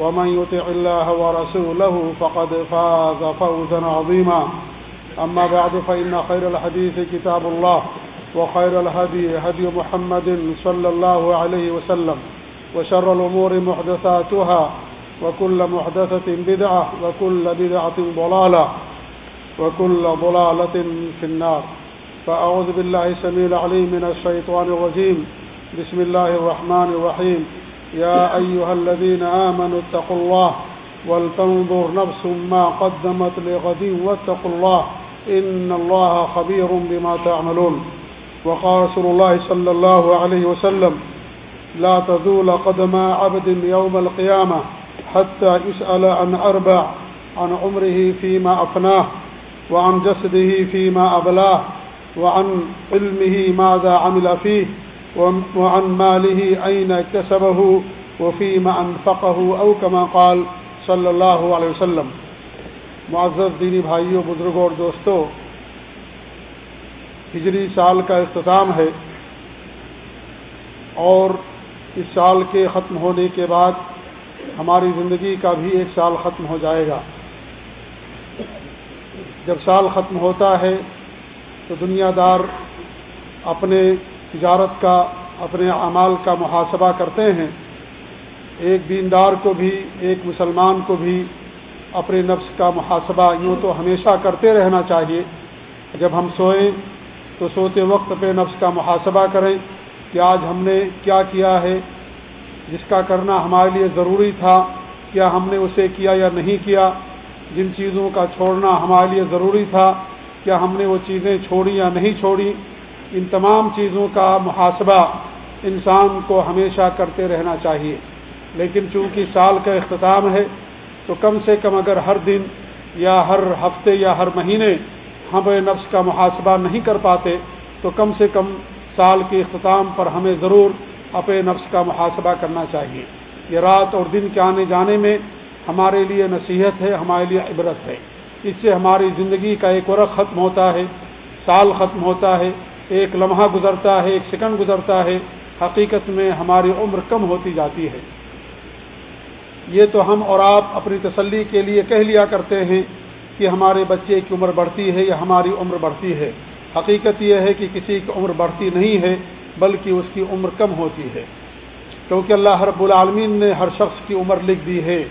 ومن يطع الله ورسوله فقد فاز فوزا عظيما. أما بعد، فإن خير الحديث كتاب الله، وخير الهدي هدي محمد صلى الله عليه وسلم، وشر الأمور محدثاتها، وكل محدثة بدعة، وكل بدعة ضلالة، وكل ضلالة في النار. فأعوذ بالله سميع العليم من الشيطان الرجيم. بسم الله الرحمن الرحيم. يا أيها الذين آمنوا اتقوا الله ولتنظر نفس ما قدمت لغد واتقوا الله إن الله خبير بما تعملون وقال رسول الله صلى الله عليه وسلم لا تذول قدم عبد يوم القيامة حتى يسأل عن أربع عن عمره فيما أفناه وعن جسده فيما أبلاه وعن علمه ماذا عمل فيه وعن ماله أين كسبه وفيما أنفقه أو كما قال صلی اللہ علیہ وسلم. معزز دینی بھائیوں، بزرگوں اور دوستوں، ہجری سال کا اختتام ہے اور اس سال کے ختم ہونے کے بعد ہماری زندگی کا بھی ایک سال ختم ہو جائے گا۔ جب سال ختم ہوتا ہے تو دنیا دار اپنے تجارت کا، اپنے اعمال کا محاسبہ کرتے ہیں، ایک دیندار کو بھی، ایک مسلمان کو بھی اپنے نفس کا محاسبہ یوں تو ہمیشہ کرتے رہنا چاہیے۔ جب ہم سوئیں تو سوتے وقت پہ نفس کا محاسبہ کریں کہ آج ہم نے کیا کیا ہے، جس کا کرنا ہمارے لیے ضروری تھا، کیا ہم نے اسے کیا یا نہیں کیا، جن چیزوں کا چھوڑنا ہمارے لیے ضروری تھا، کیا ہم نے وہ چیزیں چھوڑی یا نہیں چھوڑی۔ ان تمام چیزوں کا محاسبہ انسان کو ہمیشہ کرتے رہنا چاہیے۔ لیکن چونکہ سال کا اختتام ہے، تو کم سے کم اگر ہر دن یا ہر ہفتے یا ہر مہینے ہم نفس کا محاسبہ نہیں کر پاتے، تو کم سے کم سال کے اختتام پر ہمیں ضرور اپنے نفس کا محاسبہ کرنا چاہیے۔ یہ رات اور دن کے آنے جانے میں ہمارے لیے نصیحت ہے، ہمارے لیے عبرت ہے۔ اس سے ہماری زندگی کا ایک ورق ختم ہوتا ہے، سال ختم ہوتا ہے ایک لمحہ گزرتا ہے، ایک سیکنڈ گزرتا ہے، حقیقت میں ہماری عمر کم ہوتی جاتی ہے۔ یہ تو ہم اور آپ اپنی تسلی کے لیے کہہ لیا کرتے ہیں کہ ہمارے بچے کی عمر بڑھتی ہے یا ہماری عمر بڑھتی ہے۔ حقیقت یہ ہے کہ کسی کی عمر بڑھتی نہیں ہے، بلکہ اس کی عمر کم ہوتی ہے۔ کیونکہ اللہ رب العالمین نے ہر شخص کی عمر لکھ دی ہے۔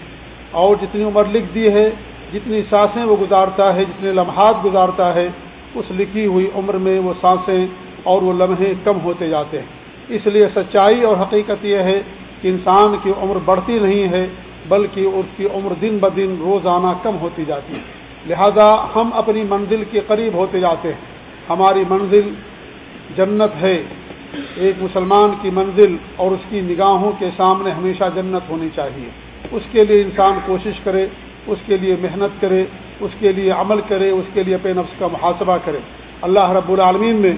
اور جتنی عمر لکھ دی ہے، جتنی سانسیں وہ گزارتا ہے، جتنے لمحات گزارتا ہے اس لکھی ہوئی عمر میں وہ سانسیں اور وہ لمحے کم ہوتے جاتے ہیں۔ اس لیے سچائی اور حقیقت یہ ہے کہ انسان کی عمر بڑھتی نہیں ہے، بلکہ اس کی عمر دن بدن روزانہ کم ہوتی جاتی ہے۔ لہذا ہم اپنی منزل کے قریب ہوتے جاتے ہیں۔ ہماری منزل جنت ہے۔ ایک مسلمان کی منزل اور اس کی نگاہوں کے سامنے ہمیشہ جنت ہونی چاہیے۔ اس کے لیے انسان کوشش کرے، اس کے لیے محنت کرے۔ اس کے لیے عمل کرے، اس کے لیے اپنے نفس کا محاسبہ کرے۔ اللہ رب العالمین نے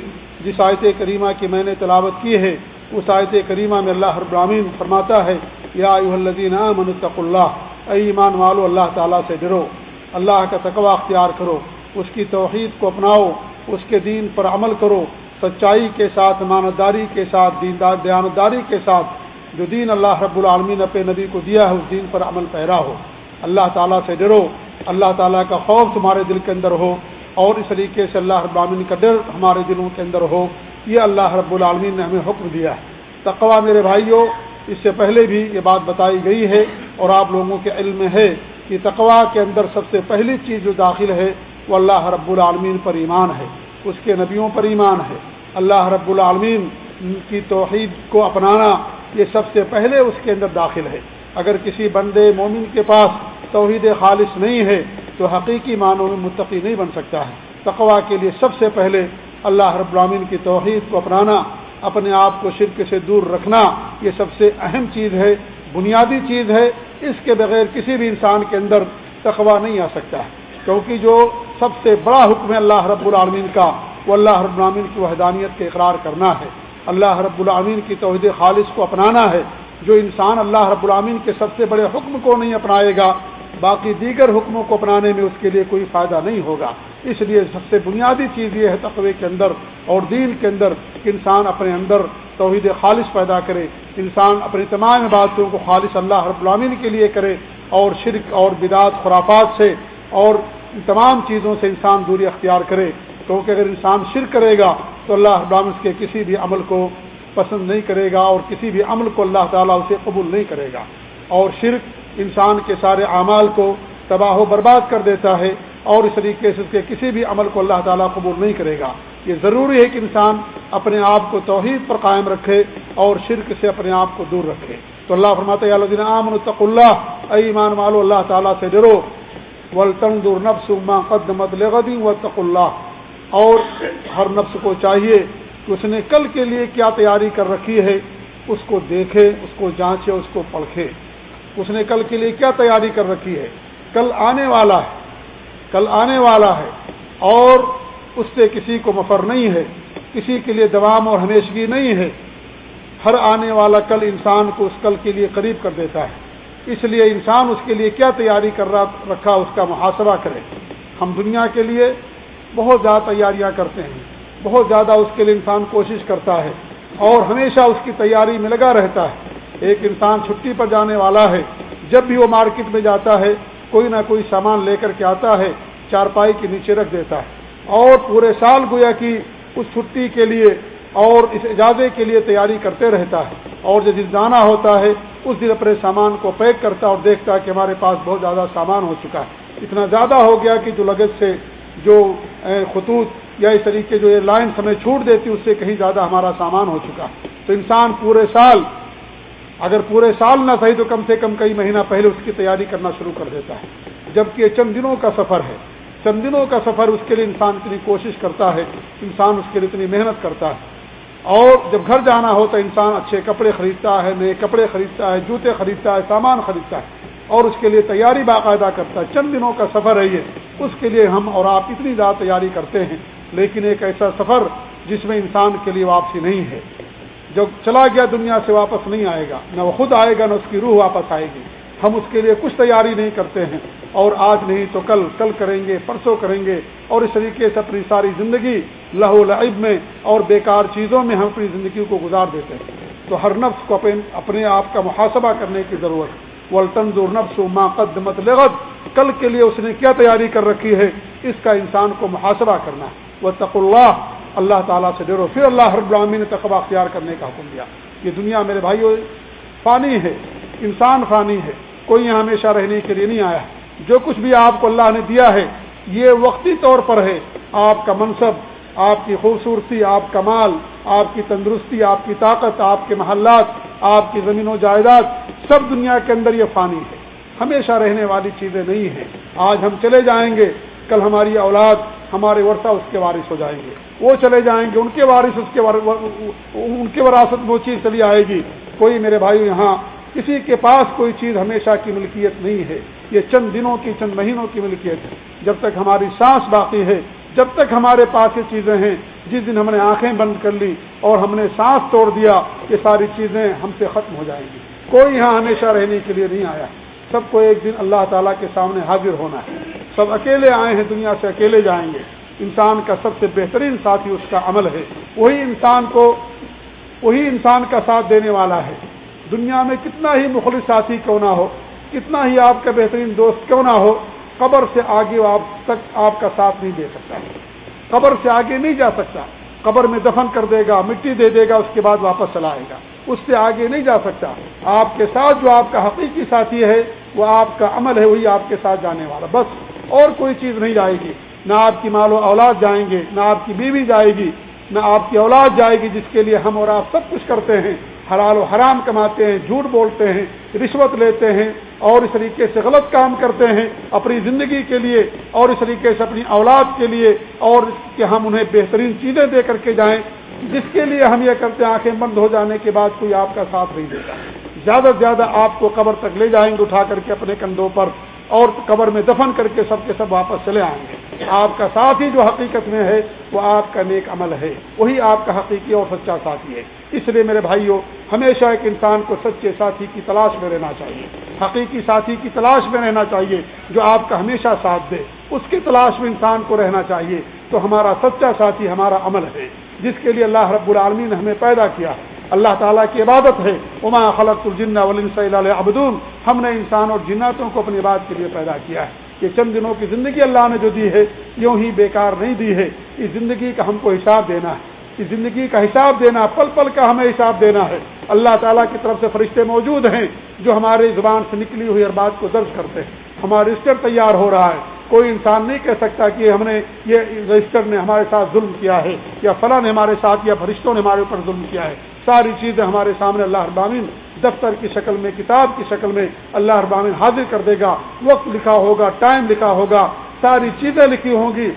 جس آیت کریمہ کی میں نے تلاوت کی ہے، اس آیت کریمہ میں اللہ رب العالمین فرماتا ہے، یا الدین منطق اللہ، اے ایمان والو، اللہ تعالیٰ سے ڈرو۔ اللہ کا تقوی اختیار کرو، اس کی توحید کو اپناؤ، اس کے دین پر عمل کرو۔ سچائی کے ساتھ، مانداری کے ساتھ، دیندار، دیانتداری کے ساتھ، جو دین اللہ رب العالمین اپنے نبی کو دیا ہے، اس دین پر عمل پیرا ہو۔ اللہ تعالیٰ سے ڈرو۔ اللہ تعالیٰ کا خوف تمہارے دل کے اندر ہو اور اس طریقے سے اللہ رب العالمین کا ڈر ہمارے دلوں کے اندر ہو، یہ اللہ رب العالمین نے ہمیں حکم دیا ہے۔ تقوا میرے بھائیوں، اس سے پہلے بھی یہ بات بتائی گئی ہے اور آپ لوگوں کے علم میں ہے کہ تقوا کے اندر سب سے پہلی چیز جو داخل ہے وہ اللہ رب العالمین پر ایمان ہے، اس کے نبیوں پر ایمان ہے۔ اللہ رب العالمین کی توحید کو اپنانا یہ سب سے پہلے اس کے اندر داخل ہے۔ اگر کسی بندے مومن کے پاس توحید خالص نہیں ہے تو حقیقی معنوں میں متقی نہیں بن سکتا ہے۔ تقوا کے لیے سب سے پہلے اللہ رب العالمین کی توحید کو اپنانا، اپنے آپ کو شرک سے دور رکھنا، یہ سب سے اہم چیز ہے، بنیادی چیز ہے۔ اس کے بغیر کسی بھی انسان کے اندر تقوا نہیں آ سکتا۔ ہے کیونکہ جو سب سے بڑا حکم ہے اللہ رب العالمین کا، وہ اللہ رب العالمین کی وحدانیت کے اقرار کرنا ہے۔ اللہ رب العامین کی توحید خالص کو اپنانا ہے۔ جو انسان اللہ رب العامین کے سب سے بڑے حکم کو نہیں اپنائے گا باقی دیگر حکموں کو اپنانے میں اس کے لیے کوئی فائدہ نہیں ہوگا۔ اس لیے سب سے بنیادی چیز یہ ہے تقوی کے اندر اور دین کے اندر کہ انسان اپنے اندر توحید خالص پیدا کرے، انسان اپنی تمام باتوں کو خالص اللہ رب العامین کے لیے کرے اور شرک اور بدعت، خرافات سے اور تمام چیزوں سے انسان دوری اختیار کرے۔ کیونکہ اگر انسان شرک کرے گا تو اللہ ابامس کے کسی بھی عمل کو پسند نہیں کرے گا اور کسی بھی عمل کو اللہ تعالیٰ اسے قبول نہیں کرے گا۔ اور شرک انسان کے سارے اعمال کو تباہ و برباد کر دیتا ہے اور اس طریقے سے اس کے کسی بھی عمل کو اللہ تعالیٰ قبول نہیں کرے گا۔ یہ ضروری ہے کہ انسان اپنے آپ کو توحید پر قائم رکھے اور شرک سے اپنے آپ کو دور رکھے۔ تو اللہ فرماتے اللہ عامن الطق اللہ ایمان مالو اللہ تعالیٰ سے ڈرو۔ ولطن نفس قدمت لغدی و تق اللہ۔ اور ہر نفس کو چاہیے کہ اس نے کل کے لیے کیا تیاری کر رکھی ہے، اس کو دیکھے، اس کو جانچے، اس کو پرکھے اس نے کل کے لیے کیا تیاری کر رکھی ہے؟ کل آنے والا ہے، کل آنے والا ہے اور اس سے کسی کو مفر نہیں ہے، کسی کے لیے دوام اور ہمیشگی نہیں ہے۔ ہر آنے والا کل انسان کو اس کل کے لیے قریب کر دیتا ہے۔ اس لیے انسان اس کے لیے کیا تیاری کر رکھا اس کا محاسبہ کرے۔ ہم دنیا کے لیے بہت زیادہ تیاریاں کرتے ہیں، بہت زیادہ اس کے لیے انسان کوشش کرتا ہے اور ہمیشہ اس کی تیاری میں لگا رہتا ہے۔ ایک انسان چھٹی پر جانے والا ہے، جب بھی وہ مارکیٹ میں جاتا ہے، کوئی نہ کوئی سامان لے کر کے آتا ہے، چارپائی کے نیچے رکھ دیتا ہے۔ اور پورے سال گویا کہ اس چھٹی کے لیے اور اس اجازے کے لیے تیاری کرتے رہتا ہے۔ اور جب دن جانا ہوتا ہے، اس دن اپنے سامان کو پیک کرتا اور دیکھتا ہے کہ ہمارے پاس بہت زیادہ سامان ہو چکا ہے۔ اتنا زیادہ ہو گیا کہ جو لگت سے جو خطوط یا اس طریقے جو یہ لائن ہمیں چھوٹ دیتی، اس سے کہیں زیادہ ہمارا سامان ہو چکا تو انسان پورے سال اگر پورے سال نہ صحیح تو کم سے کم کئی مہینہ پہلے اس کی تیاری کرنا شروع کر دیتا ہے۔ جبکہ یہ چند دنوں کا سفر ہے۔ چند دنوں کا سفر اس کے لیے انسان اتنی کوشش کرتا ہے، انسان اس کے لیے اتنی محنت کرتا ہے۔ اور جب گھر جانا ہو تو انسان اچھے کپڑے خریدتا ہے، نئے کپڑے خریدتا ہے، جوتے خریدتا ہے، سامان خریدتا ہے۔ اور اس کے لیے تیاری باقاعدہ کرتا ہے۔ چند دنوں کا سفر ہے یہ۔ اس کے لیے ہم اور آپ اتنی زیادہ تیاری کرتے ہیں۔ لیکن ایک ایسا سفر جس میں انسان کے لیے واپسی نہیں ہے۔ جب چلا گیا دنیا سے واپس نہیں آئے گا، نہ وہ خود آئے گا، نہ اس کی روح واپس آئے گی۔ ہم اس کے لیے کچھ تیاری نہیں کرتے ہیں۔ اور آج نہیں تو کل کل کریں گے، پرسوں کریں گے۔ اور اس طریقے سے اپنی ساری زندگی لہو لعب میں اور بیکار چیزوں میں ہم اپنی زندگی کو گزار دیتے ہیں۔ تو ہر نفس کو اپنے آپ کا محاسبہ کرنے کی ضرورت۔ ہے نفس ما قدمت لغت کل کے لیے اس نے کیا تیاری کر رکھی ہے؟ اس کا انسان کو محاسبہ کرنا۔ وہ تق اللہ اللہ تعالیٰ سے ڈرو۔ پھر اللہ رب العامی نے تقبہ اختیار کرنے کا حکم دیا۔ یہ دنیا میرے بھائی فانی ہے، انسان فانی ہے۔ کوئی یہاں ہمیشہ رہنے کے لیے نہیں آیا۔ جو کچھ بھی آپ کو اللہ نے دیا ہے، یہ وقتی طور پر ہے۔ آپ کا منصب، آپ کی خوبصورتی، آپ کا مال، آپ کی تندرستی، آپ کی طاقت، آپ کے محلات، آپ کی زمین و جائیداد، سب دنیا کے اندر یہ فانی ہے۔ ہمیشہ رہنے والی چیزیں نہیں ہیں۔ آج ہم چلے جائیں گے، کل ہماری اولاد ہمارے ورثہ اس کے وارث ہو جائیں گے۔ وہ چلے جائیں گے، ان کے وارث اس کے ان کی وراثت میں وہ چیز چلی آئے گی۔ کوئی میرے بھائی یہاں، کسی کے پاس کوئی چیز ہمیشہ کی ملکیت نہیں ہے۔ یہ چند دنوں کی، چند مہینوں کی ملکیت ہے۔ جب تک ہماری سانس باقی ہے، جب تک ہمارے پاس یہ چیزیں ہیں، جس دن ہم نے آنکھیں بند کر لی اور ہم نے سانس توڑ دیا، یہ ساری چیزیں ہم سے ختم ہو جائیں گی۔ کوئی یہاں ہمیشہ رہنے کے لیے نہیں آیا۔ سب کو ایک دن اللہ تعالیٰ کے سامنے حاضر ہونا ہے۔ سب اکیلے آئے ہیں دنیا سے اکیلے جائیں گے۔ انسان کا سب سے بہترین ساتھی اس کا عمل ہے۔ وہی انسان کو، وہی انسان کا ساتھ دینے والا ہے۔ دنیا میں کتنا ہی مخلص ساتھی کیوں نہ ہو، کتنا ہی آپ کا بہترین دوست کیوں نہ ہو، قبر سے آگے آپ تک آپ کا ساتھ نہیں دے سکتا۔ قبر سے آگے نہیں جا سکتا۔ قبر میں دفن کر دے گا، مٹی دے دے گا، اس کے بعد واپس چلا آئے گا۔ اس سے آگے نہیں جا سکتا۔ آپ کے ساتھ جو آپ کا حقیقی ساتھی ہے، وہ آپ کا عمل ہے، وہی آپ کے ساتھ جانے والا۔ بس اور کوئی چیز نہیں جائے گی۔ نہ آپ کی مال و اولاد جائیں گے، نہ آپ کی بیوی جائے گی، نہ آپ کی اولاد جائے گی، جس کے لیے ہم اور آپ سب کچھ کرتے ہیں۔ حلال و حرام کماتے ہیں، جھوٹ بولتے ہیں، رشوت لیتے ہیں اور اس طریقے سے غلط کام کرتے ہیں۔ اپنی زندگی کے لیے اور اس طریقے سے اپنی اولاد کے لیے اور کہ ہم انہیں بہترین چیزیں دے کر کے جائیں۔ جس کے لیے ہم یہ کرتے ہیں، آنکھیں بند ہو جانے کے بعد کوئی آپ کا ساتھ نہیں دیتا۔ زیادہ سے زیادہ آپ کو قبر تک لے جائیں گے، اٹھا کر کے اپنے کندھوں پر اور قبر میں دفن کر کے سب کے سب واپس چلے آئیں گے۔ آپ کا ساتھی جو حقیقت میں ہے، وہ آپ کا نیک عمل ہے۔ وہی آپ کا حقیقی اور سچا ساتھی ہے۔ اس لیے میرے بھائیوں ہمیشہ ایک انسان کو سچے ساتھی کی تلاش میں رہنا چاہیے۔ حقیقی ساتھی کی تلاش میں رہنا چاہیے جو آپ کا ہمیشہ ساتھ دے۔ اس کی تلاش میں انسان کو رہنا چاہیے تو ہمارا سچا ساتھی، ہمارا عمل ہے۔ جس کے لیے اللہ رب العالمین نے ہمیں پیدا کیا ہے۔ اللہ تعالیٰ کی عبادت ہے۔ عما خلق الجنا ولیم ابدون ہم نے انسان اور جناتوں کو اپنی بات کے لیے پیدا کیا ہے۔ یہ چند دنوں کی زندگی اللہ نے جو دی ہے، یوں ہی بیکار نہیں دی ہے۔ اس زندگی کا ہم کو حساب دینا ہے۔ اس زندگی کا حساب دینا، پل پل کا ہمیں حساب دینا ہے۔ اللہ تعالیٰ کی طرف سے فرشتے موجود ہیں جو ہماری زبان سے نکلی ہوئی ہر بات کو درج کرتے ہیں۔ ہمارا رجسٹر تیار ہو رہا ہے۔ کوئی انسان نہیں کہہ سکتا کہ ہم نے یہ رجسٹر نے ہمارے ساتھ ظلم کیا ہے، یا فلاں نے ہمارے ساتھ، یا فرشتوں نے ہمارے اوپر ظلم کیا ہے۔ ساری چیزیں ہمارے سامنے اللہ ابامین دفتر کی شکل میں، کتاب کی شکل میں اللہ ابامین حاضر کر دے گا۔ وقت لکھا ہوگا، ٹائم لکھا ہوگا۔ ساری چیزیں لکھی ہوں گی۔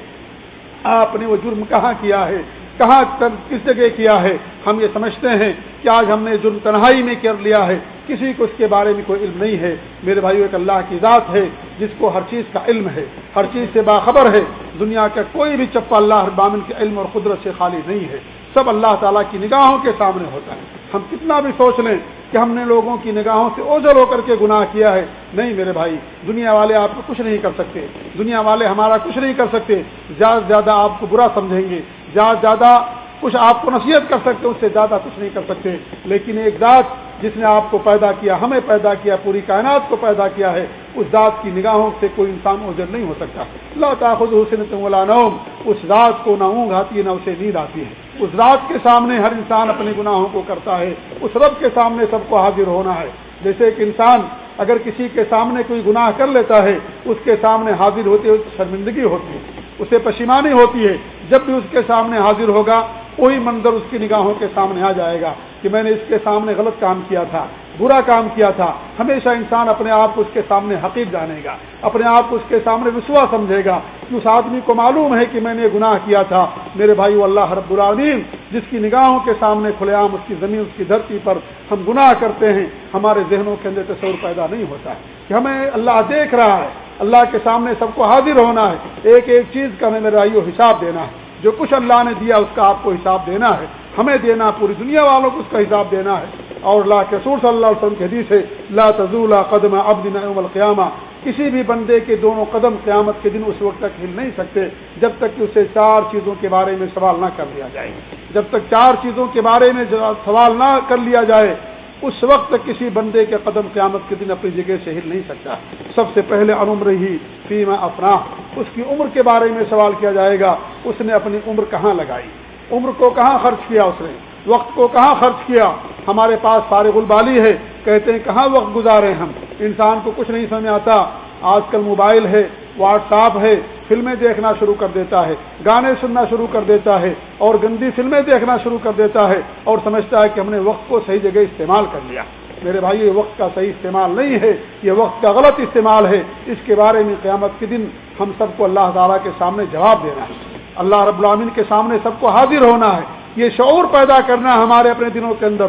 آپ نے وہ جرم کہاں کیا ہے؟ کہاں کس جگہ کیا ہے؟ ہم یہ سمجھتے ہیں کہ آج ہم نے جرم تنہائی میں کر لیا ہے۔ کسی کو اس کے بارے میں کوئی علم نہیں ہے۔ میرے بھائیو، ایک اللہ کی ذات ہے جس کو ہر چیز کا علم ہے۔ ہر چیز سے باخبر ہے۔ دنیا کا کوئی بھی چپا اللہ بامن کے علم اور قدرت سے خالی نہیں ہے۔ سب اللہ تعالیٰ کی نگاہوں کے سامنے ہوتا ہے۔ ہم کتنا بھی سوچ لیں کہ ہم نے لوگوں کی نگاہوں سے اوجل ہو کر کے گناہ کیا ہے۔ نہیں میرے بھائی، دنیا والے آپ کو کچھ نہیں کر سکتے۔ دنیا والے ہمارا کچھ نہیں کر سکتے۔ زیادہ سے زیادہ آپ کو برا سمجھیں گے۔ زیادہ سے زیادہ کچھ آپ کو نصیحت کر سکتے، اس سے زیادہ کچھ نہیں کر سکتے۔ لیکن ایک ذات جس نے آپ کو پیدا کیا، ہمیں پیدا کیا، پوری کائنات کو پیدا کیا ہے، اس ذات کی نگاہوں سے کوئی انسان اوجر نہیں ہو سکتا۔ اللہ تعاخذ حسن نوم۔ اس ذات کو نہ اونگ آتی ہے، نہ اسے نیند آتی ہے۔ اس ذات کے سامنے ہر انسان اپنے گناہوں کو کرتا ہے۔ اس رب کے سامنے سب کو حاضر ہونا ہے۔ جیسے ایک انسان اگر کسی کے سامنے کوئی گناہ کر لیتا ہے، اس کے سامنے حاضر ہوتی ہے شرمندگی ہوتی ہے۔ اسے پشیمانی ہوتی ہے۔ جب بھی اس کے سامنے حاضر ہوگا وہی منظر اس کی نگاہوں کے سامنے آ جائے گا کہ میں نے اس کے سامنے غلط کام کیا تھا، برا کام کیا تھا۔ ہمیشہ انسان اپنے آپ کو اس کے سامنے حقیق جانے گا، اپنے آپ کو اس کے سامنے وسوا سمجھے گا۔ کہ اس آدمی کو معلوم ہے کہ میں نے گناہ کیا تھا۔ میرے بھائی اللہ رب العالمین، جس کی نگاہوں کے سامنے کھلے عام اس کی زمین، اس کی دھرتی پر ہم گناہ کرتے ہیں، ہمارے ذہنوں کے اندر تصور پیدا نہیں ہوتا ہے کہ ہمیں اللہ دیکھ رہا ہے۔ اللہ کے سامنے سب کو حاضر ہونا ہے۔ ایک ایک چیز کا ہمیں میرے بھائی حساب دینا ہے۔ جو کچھ اللہ نے دیا اس کا آپ کو حساب دینا ہے، ہمیں دینا، پوری دنیا والوں کو اس کا حساب دینا ہے۔ اور اللہ کے سور صلی اللہ علیہ وسلم کے حدیث ہے، لا تزول قدم اب دن القیامہ۔ کسی بھی بندے کے دونوں قدم قیامت کے دن اس وقت تک ہل نہیں سکتے، جب تک کہ اسے چار چیزوں کے بارے میں سوال نہ کر لیا جائے۔ جب تک چار چیزوں کے بارے میں سوال نہ کر لیا جائے اس وقت تک کسی بندے کے قدم قیامت کے دن اپنی جگہ سے ہل نہیں سکتا۔ سب سے پہلے انمر ہی فیما افنا اس کی عمر کے بارے میں سوال کیا جائے گا۔ اس نے اپنی عمر کہاں لگائی؟ عمر کو کہاں خرچ کیا اس نے؟ وقت کو کہاں خرچ کیا؟ ہمارے پاس فارغ البالی ہے۔ کہتے ہیں کہاں وقت گزارے ہم؟ انسان کو کچھ نہیں سمجھ آتا۔ آج کل موبائل ہے، واٹس ایپ ہے فلمیں دیکھنا شروع کر دیتا ہے، گانے سننا شروع کر دیتا ہے اور گندی فلمیں دیکھنا شروع کر دیتا ہے اور سمجھتا ہے کہ ہم نے وقت کو صحیح جگہ استعمال کر لیا۔ میرے بھائی یہ وقت کا صحیح استعمال نہیں ہے، یہ وقت کا غلط استعمال ہے۔ اس کے بارے میں قیامت کے دن ہم سب کو اللہ تعالیٰ کے سامنے جواب دینا ہے۔ اللہ رب العامن کے سامنے سب کو حاضر ہونا ہے۔ یہ شعور پیدا کرنا ہمارے اپنے دنوں کے اندر۔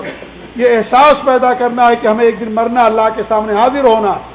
یہ احساس پیدا کرنا ہے کہ ہمیں ایک دن مرنا اللہ کے سامنے حاضر ہونا ہے۔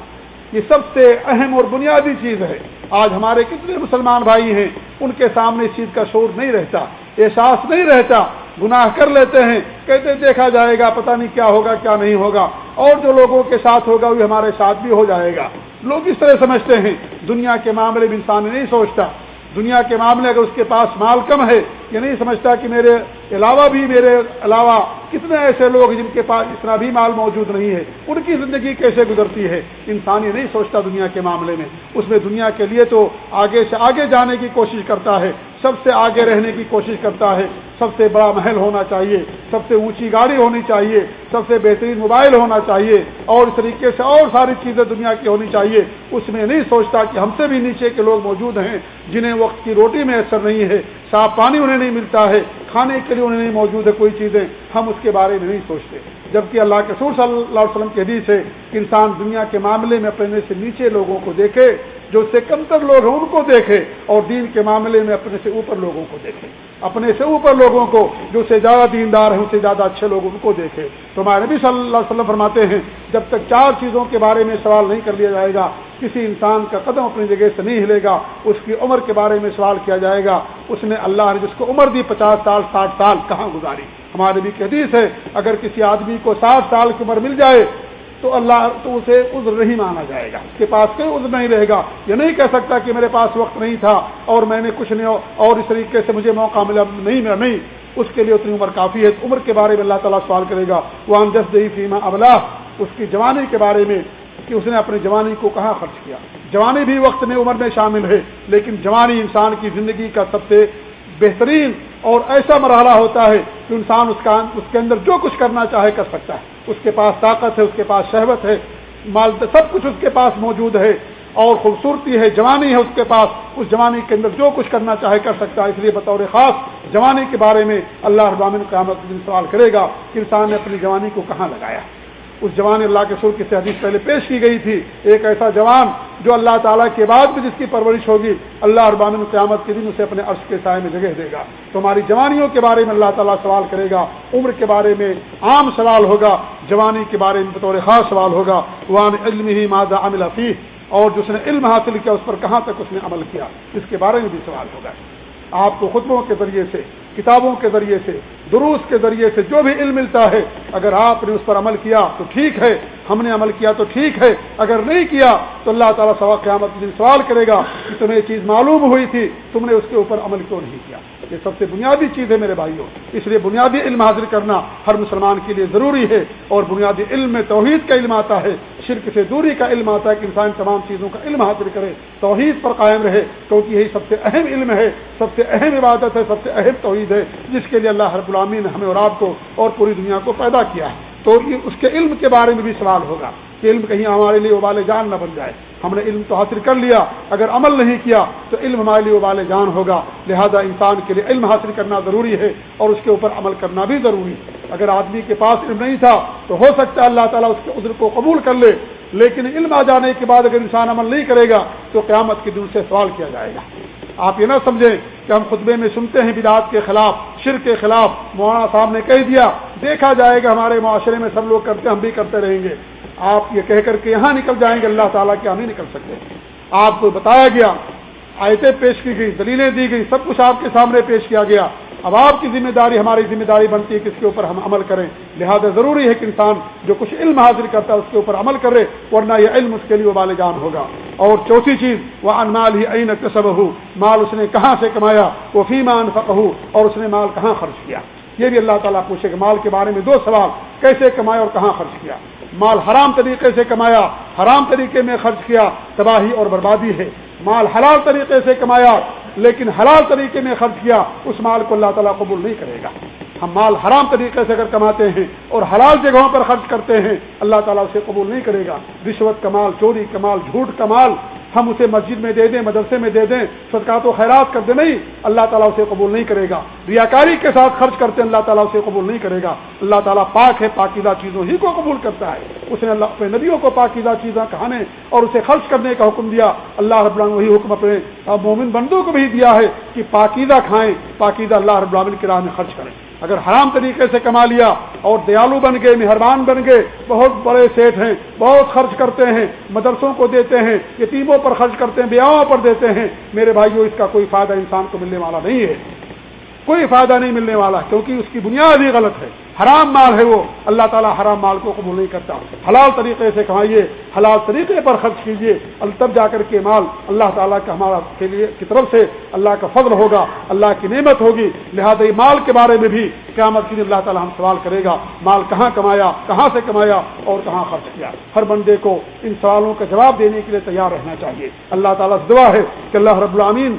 یہ سب سے اہم اور بنیادی چیز ہے۔ آج ہمارے کتنے مسلمان بھائی ہیں، ان کے سامنے اس چیز کا شور نہیں رہتا، احساس نہیں رہتا، گناہ کر لیتے ہیں۔ کہتے دیکھا جائے گا، پتہ نہیں کیا ہوگا، کیا نہیں ہوگا۔ اور جو لوگوں کے ساتھ ہوگا، وہ ہمارے ساتھ بھی ہو جائے گا۔ لوگ اس طرح سمجھتے ہیں، دنیا کے معاملے میں انسان نہیں سوچتا۔ دنیا کے معاملے اگر اس کے پاس مال کم ہے، یہ نہیں سمجھتا کہ میرے علاوہ بھی میرے علاوہ کتنے ایسے لوگ جن کے پاس اتنا بھی مال موجود نہیں ہے۔ ان کی زندگی کیسے گزرتی ہے؟ انسان یہ نہیں سوچتا دنیا کے معاملے میں۔ اس میں دنیا کے لیے تو آگے سے آگے جانے کی کوشش کرتا ہے، سب سے آگے رہنے کی کوشش کرتا ہے۔ سب سے بڑا محل ہونا چاہیے، سب سے اونچی گاڑی ہونی چاہیے، سب سے بہترین موبائل ہونا چاہیے، اور اس طریقے سے اور ساری چیزیں دنیا کی ہونی چاہیے۔ اس میں نہیں سوچتا کہ ہم سے بھی نیچے کے لوگ موجود ہیں جنہیں وقت کی روٹی میں اثر نہیں ہے، صاف پانی انہیں نہیں ملتا ہے، کھانے کے لیے انہیں نہیں موجود ہے کوئی چیزیں۔ ہم اس کے بارے میں نہیں سوچتے۔ جبکہ اللہ کے سور صلی اللہ علیہ وسلم کے حدیث ہے کہ انسان دنیا کے معاملے میں اپنے سے نیچے لوگوں کو دیکھے، جو اس سے کمتر لوگ ہیں ان کو دیکھے، اور دین کے معاملے میں اپنے سے اوپر لوگوں کو دیکھے۔ اپنے سے اوپر لوگوں کو، جو سے زیادہ دیندار ہیں، اس سے زیادہ اچھے لوگ ان کو دیکھے۔ تو ہمارے نبی صلی اللہ علیہ وسلم فرماتے ہیں، جب تک چار چیزوں کے بارے میں سوال نہیں کر لیا جائے گا، کسی انسان کا قدم اپنی جگہ سے نہیں ہلے گا، اس کی عمر کے بارے میں سوال کیا جائے گا، اس نے اللہ نے جس کو عمر دی پچاس سال، ساٹھ سال، کہاں گزاری؟ ہمارے بھی حدیث ہے، اگر کسی آدمی کو ساٹھ سال کی عمر مل جائے تو اللہ تو اسے عذر نہیں مانا جائے گا۔ اس کے پاس کوئی عذر نہیں رہے گا۔ یہ نہیں کہہ سکتا کہ میرے پاس وقت نہیں تھا اور میں نے کچھ نہیں اور اس طریقے سے مجھے موقع ملا۔ نہیں میرا نہیں۔ اس کے لیے اتنی عمر کافی ہے۔ عمر کے بارے میں اللہ تعالیٰ سوال کرے گا۔ وہ جس دئی فیما ابلا اس کی جوانی کے بارے میں کہ اس نے اپنی جوانی کو کہاں خرچ کیا۔ جوانی بھی وقت میں عمر میں شامل ہے، لیکن جوانی انسان کی زندگی کا سب سے بہترین اور ایسا مرحلہ ہوتا ہے کہ انسان اس کا اس کے اندر جو کچھ کرنا چاہے کر سکتا ہے۔ اس کے پاس طاقت ہے، اس کے پاس شہوت ہے، مال سب کچھ اس کے پاس موجود ہے اور خوبصورتی ہے، جوانی ہے اس کے پاس۔ اس جوانی کے اندر جو کچھ کرنا چاہے کر سکتا ہے۔ اس لیے بطور خاص جوانی کے بارے میں اللہ ابامن قیامت سوال کرے گا کہ انسان نے اپنی جوانی کو کہاں لگایا؟ اس جوان اللہ کے سر کی سے حدیث پہلے پیش کی گئی تھی، ایک ایسا جوان جو اللہ تعالیٰ کے بعد بھی جس کی پرورش ہوگی، اللہ اربان قیامت کے دن اسے اپنے عرش کے سائے میں جگہ دے گا۔ تو ہماری جوانیوں کے بارے میں اللہ تعالیٰ سوال کرے گا، عمر کے بارے میں عام سوال ہوگا، جوانی کے بارے میں بطور خاص سوال ہوگا۔ وان علم ہی مادہ عمل حفیح اور جس نے علم حاصل کیا اس پر کہاں تک اس نے عمل کیا، اس کے بارے میں بھی سوال ہوگا۔ آپ کو خطبوں کے ذریعے سے، کتابوں کے ذریعے سے دروس کے ذریعے سے جو بھی علم ملتا ہے، اگر آپ نے اس پر عمل کیا تو ٹھیک ہے، ہم نے عمل کیا تو ٹھیک ہے، اگر نہیں کیا تو اللہ تعالیٰ سوا قیامت دن سوال کرے گا کہ تمہیں یہ چیز معلوم ہوئی تھی، تم نے اس کے اوپر عمل کیوں نہیں کیا؟ یہ سب سے بنیادی چیز ہے میرے بھائیوں، اس لیے بنیادی علم حاصل کرنا ہر مسلمان کے لیے ضروری ہے اور بنیادی علم میں توحید کا علم آتا ہے، شرک سے دوری کا علم آتا ہے کہ انسان تمام چیزوں کا علم حاصل کرے، توحید پر قائم رہے، کیونکہ یہی سب سے اہم علم ہے، سب سے اہم عبادت ہے، سب سے اہم توحید ہے، جس کے لیے اللہ ہر غلامی نے ہمیں اور آپ کو اور پوری دنیا کو پیدا کیا ہے۔ تو اس کے علم کے بارے میں بھی سوال ہوگا کہ علم کہیں ہمارے لیے ابال جان نہ بن جائے۔ ہم نے علم تو حاصل کر لیا، اگر عمل نہیں کیا تو علم ہمارے لیے ابال جان ہوگا۔ لہذا انسان کے لیے علم حاصل کرنا ضروری ہے اور اس کے اوپر عمل کرنا بھی ضروری ہے۔ اگر آدمی کے پاس علم نہیں تھا تو ہو سکتا ہے اللہ تعالیٰ اس کے عذر کو قبول کر لے۔ لیکن علم آ جانے کے بعد اگر انسان عمل نہیں کرے گا تو قیامت کے دن سے سوال کیا جائے گا۔ آپ یہ نہ سمجھیں کہ ہم خطبے میں سنتے ہیں بدعات کے خلاف شر کے خلاف، مولانا صاحب نے کہہ دیا، دیکھا جائے گا ہمارے معاشرے میں سب لوگ کرتے، ہم بھی کرتے رہیں گے۔ آپ یہ کہہ کر کے یہاں نکل جائیں گے، اللہ تعالیٰ کیا نہیں نکل سکتے۔ آپ کو بتایا گیا، آیتیں پیش کی گئی دلیلیں دی گئی سب کچھ آپ کے سامنے پیش کیا گیا۔ اب آپ کی ذمہ داری، ہماری ذمہ داری بنتی ہے کہ اس کے اوپر ہم عمل کریں۔ لہذا ضروری ہے کہ انسان جو کچھ علم حاصل کرتا ہے، اس کے اوپر عمل کرے، ورنہ یہ علم اس کے لیے بال جان ہوگا۔ اور چوتھی چیز وہ انمال ہی عین کسب ہو مال اس نے کہاں سے کمایا؟ وہ فیمان فقہ اور اس نے مال کہاں خرچ کیا؟ یہ بھی اللہ تعالیٰ پوچھے کہ مال کے بارے میں دو سوال، کیسے کمایا اور کہاں خرچ کیا؟ مال حرام طریقے سے کمایا، حرام طریقے میں خرچ کیا، تباہی اور بربادی ہے۔ مال حلال طریقے سے کمایا لیکن حلال طریقے میں خرچ کیا، اس مال کو اللہ تعالیٰ قبول نہیں کرے گا۔ ہم مال حرام طریقے سے اگر کماتے ہیں اور حلال جگہوں پر خرچ کرتے ہیں، اللہ تعالیٰ اسے قبول نہیں کرے گا۔ رشوت کمال چوری کمال جھوٹ کمال ہم اسے مسجد میں دے دیں، مدرسے میں دے دیں، صدقات و خیرات کر دیں، نہیں، اللہ تعالیٰ اسے قبول نہیں کرے گا۔ ریاکاری کے ساتھ خرچ کرتے اللہ تعالیٰ اسے قبول نہیں کرے گا۔ اللہ تعالیٰ پاک ہے، پاکیزہ چیزوں ہی کو قبول کرتا ہے۔ اس نے اللہ، اپنے نبیوں کو پاکیزہ چیزیں کہانے اور اسے خرچ کرنے کا حکم دیا۔ اللہ رب العالمین وہی حکم اپنے مومن بندوں کو بھی دیا ہے کہ پاکیزہ کھائیں، پاکیزہ اللہ رب العالمین کی راہ میں خرچ کریں۔ اگر حرام طریقے سے کما لیا اور دیالو بن گئے، مہربان بن گئے، بہت بڑے سیٹ ہیں، بہت خرچ کرتے ہیں، مدرسوں کو دیتے ہیں، یتیموں پر خرچ کرتے ہیں بیاہوں پر دیتے ہیں، میرے بھائیوں اس کا کوئی فائدہ انسان کو ملنے والا نہیں ہے۔ کوئی فائدہ نہیں ملنے والا، کیونکہ اس کی بنیاد ہی غلط ہے۔ حرام مال ہے وہ، اللہ تعالیٰ حرام مال کو قبول نہیں کرتا۔ حلال طریقے سے کمائیے، حلال طریقے پر خرچ کیجیے۔ تب جا کر کے مال اللہ تعالیٰ کا ہمارا کے لیے کی طرف سے اللہ کا فضل ہوگا، اللہ کی نعمت ہوگی۔ لہٰذا مال کے بارے میں بھی قیامت کی اللہ تعالیٰ ہم سوال کرے گا، مال کہاں کمایا، کہاں سے کمایا اور کہاں خرچ کیا۔ ہر بندے کو ان سوالوں کا جواب دینے کے لیے تیار رہنا چاہیے۔ اللہ تعالیٰ سے دعا ہے کہ اللہ رب العامین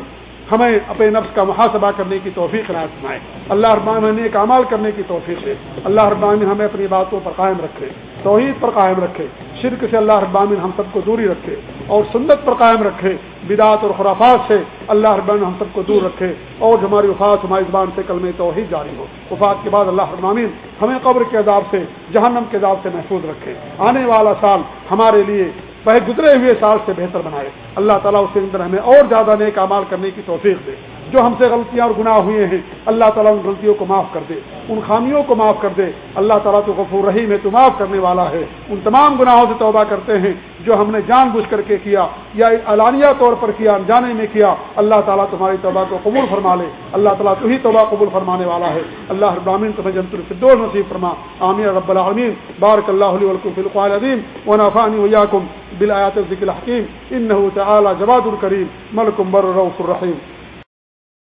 ہمیں اپنے نفس کا محاسبہ کرنے کی توفیق نہ فرمائے۔ اللہ اربان ہمیں نیک عمال کرنے کی توفیق دے۔ اللہ اربان ہمیں اپنی باتوں پر قائم رکھے۔ توحید پر قائم رکھے۔ شرک سے اللہ ابامن ہم سب کو دوری رکھے۔ اور سنت پر قائم رکھے۔ بدعت اور خرافات سے اللہ ابامن ہم سب کو دور رکھے۔ اور ہماری وفات ہماری زبان سے کلم توحید جاری ہو۔ وفات کے بعد اللہ ابامین ہمیں قبر کے عذاب سے، جہنم کے عذاب سے محفوظ رکھے۔ آنے والا سال ہمارے لیے وہ گزرے ہوئے سال سے بہتر بنائے۔ اللہ تعالیٰ اس کے اندر ہمیں اور زیادہ نیک امال کرنے کی توفیق دے۔ جو ہم سے غلطیاں اور گناہ ہوئے ہیں، اللہ تعالیٰ ان غلطیوں کو معاف کر دے، ان خامیوں کو معاف کر دے۔ اللہ تعالیٰ تو غفور رحیم ہے، تو معاف کرنے والا ہے۔ ان تمام گناہوں سے توبہ کرتے ہیں جو ہم نے جان بوجھ کر کے کیا، یا اعلانیہ طور پر کیا، انجانے میں کیا۔ اللہ تعالیٰ تمہاری توبہ کو قبول فرما لے۔ اللہ تعالیٰ تو ہی توبہ قبول فرمانے والا ہے۔ اللہ ابامین تمہیں جنت الفدور نصیب فرما۔ عامر رب العالمین۔ بارک اللہ علیہ فی القاء عظیم و نافانی ویاکم بالآیات ذکر الحکیم۔ انه